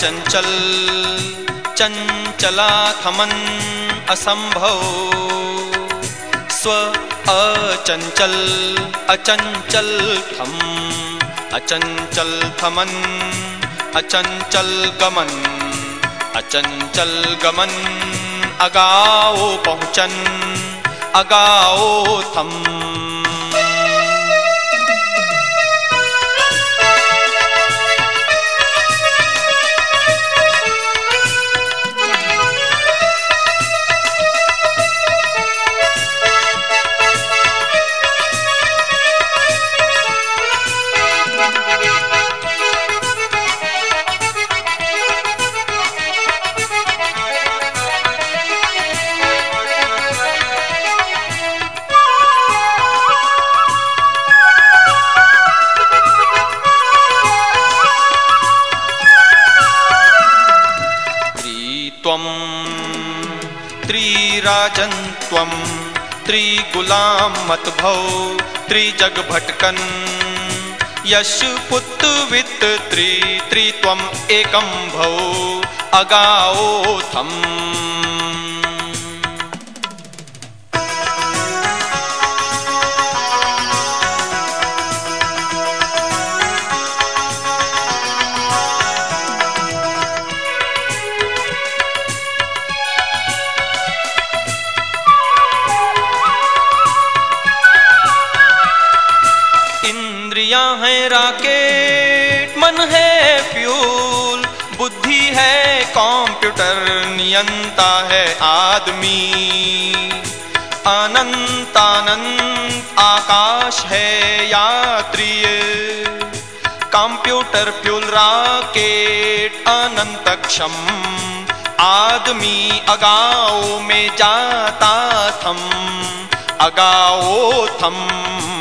चञ्चल् चञ्चलाथमन् असम्भो। स्व अचञ्चल अचञ्चलम् अचञ्चलमन् अचञ्चल् गमन् अचञ्चल् गमन् अगाओ पचन् अगाओम् त्रिराजन् त्वं त्रिगुलां मतभौ त्रिजगभट्कन् यश पुत्वित् त्रि त्वम् एकं भौ अगाओथम् इंद्रियाँ हैं राकेट। मन है फ्यूल, बुद्धि है कंप्यूटर, नियंता है आदमी। अनंत अनंत आकाश है यात्री कंप्यूटर फ्यूल, राकेट, अनंत क्षम। आदमी अगाओ में जाता थम, अगाओ थम।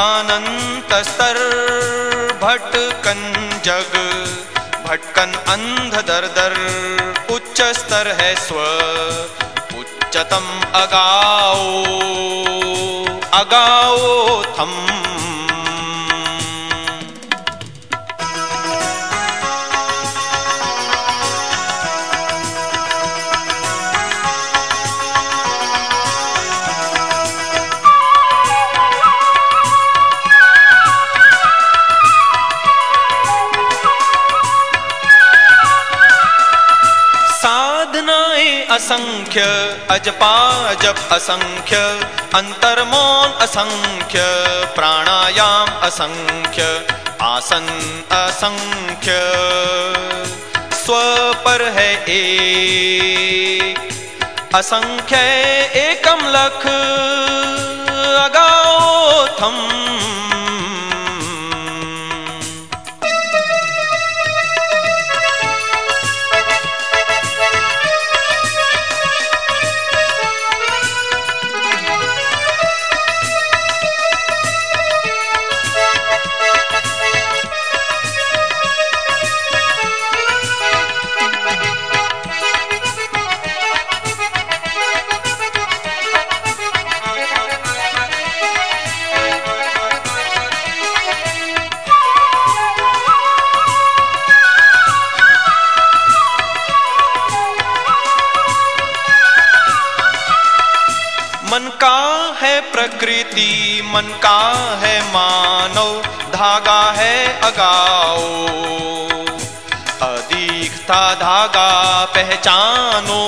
अनंत स्तर, भटकन जग, भटकन अंध दर दर, उच्च स्तर है स्व, उच्चतम अगाओ अगाओ थम असंख्य अजपा जप असंख्य अंतर्मौन असंख्य प्राणायाम असंख्य आसन असंख्य। स्व पर है एक असंख्य एकम लख अगाओ थम प्रकृति मन का है मानव, धागा है अगाओ अधिकता धागा पहचानो।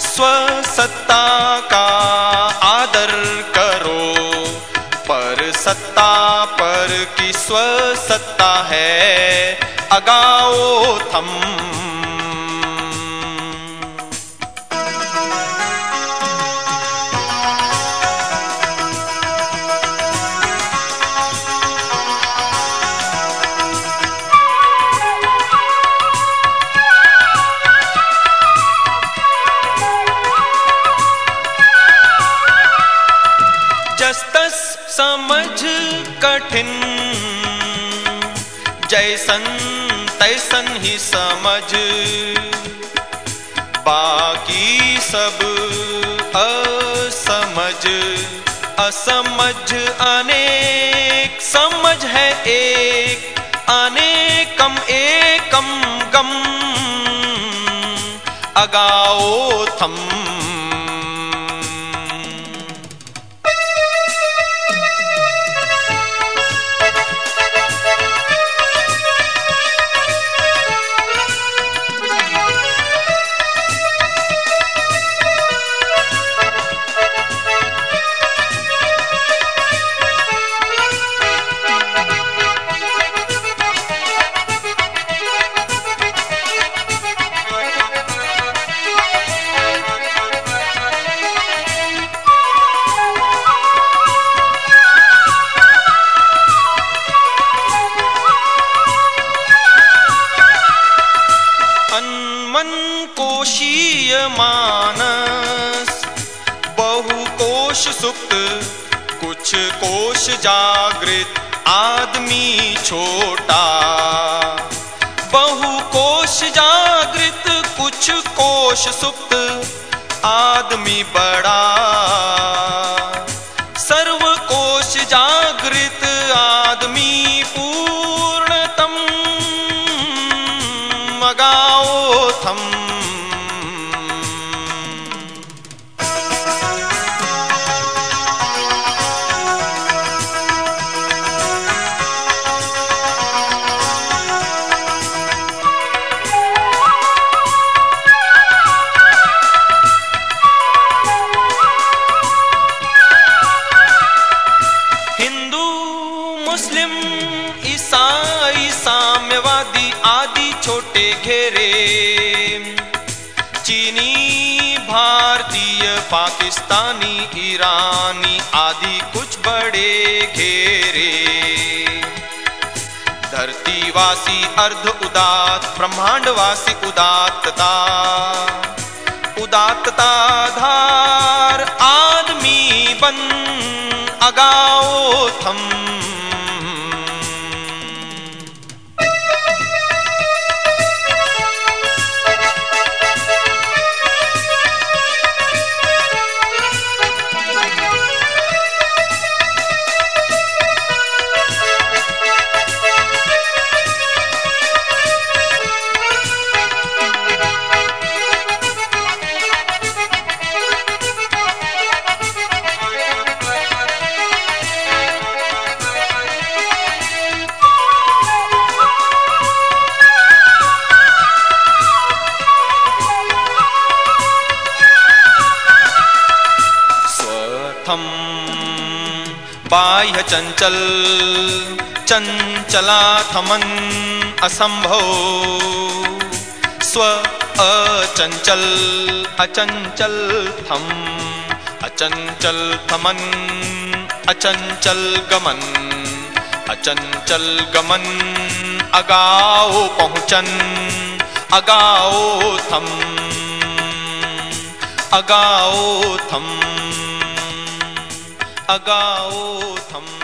स्वसत्ता का आदर करो। पर सत्ता पर की स्वसत्ता है अगाओ थम समझ कठिन। जैसन तैसन ही समझ। बाकी सब असमझ। असमझ अनेक, समझ है एक। अनेकम एकम, गम। अगाओ थम कोशीय मानस। बहु कोश सुप्त, कुछ कोश जागृत, आदमी छोटा। बहु कोश जागृत, कुछ कोश सुप्त, आदमी बड़ा। छोटे घेरे। चीनी, भारतीय, पाकिस्तानी, ईरानी आदि कुछ बड़े घेरे। धरतीवासी, अर्ध उदात ब्रह्मांडवासी उदात्तता। उदातता धार आदमी बन, अगाओ थम। बाह्य चंचल चंचला थमन असंभव स्व अचंचल अचंचल थम अचंचल थमन अचंचल गमन अचंचल गमन अगाओ पहुंचन अगाओ थम अगाओ थम अगाओ थम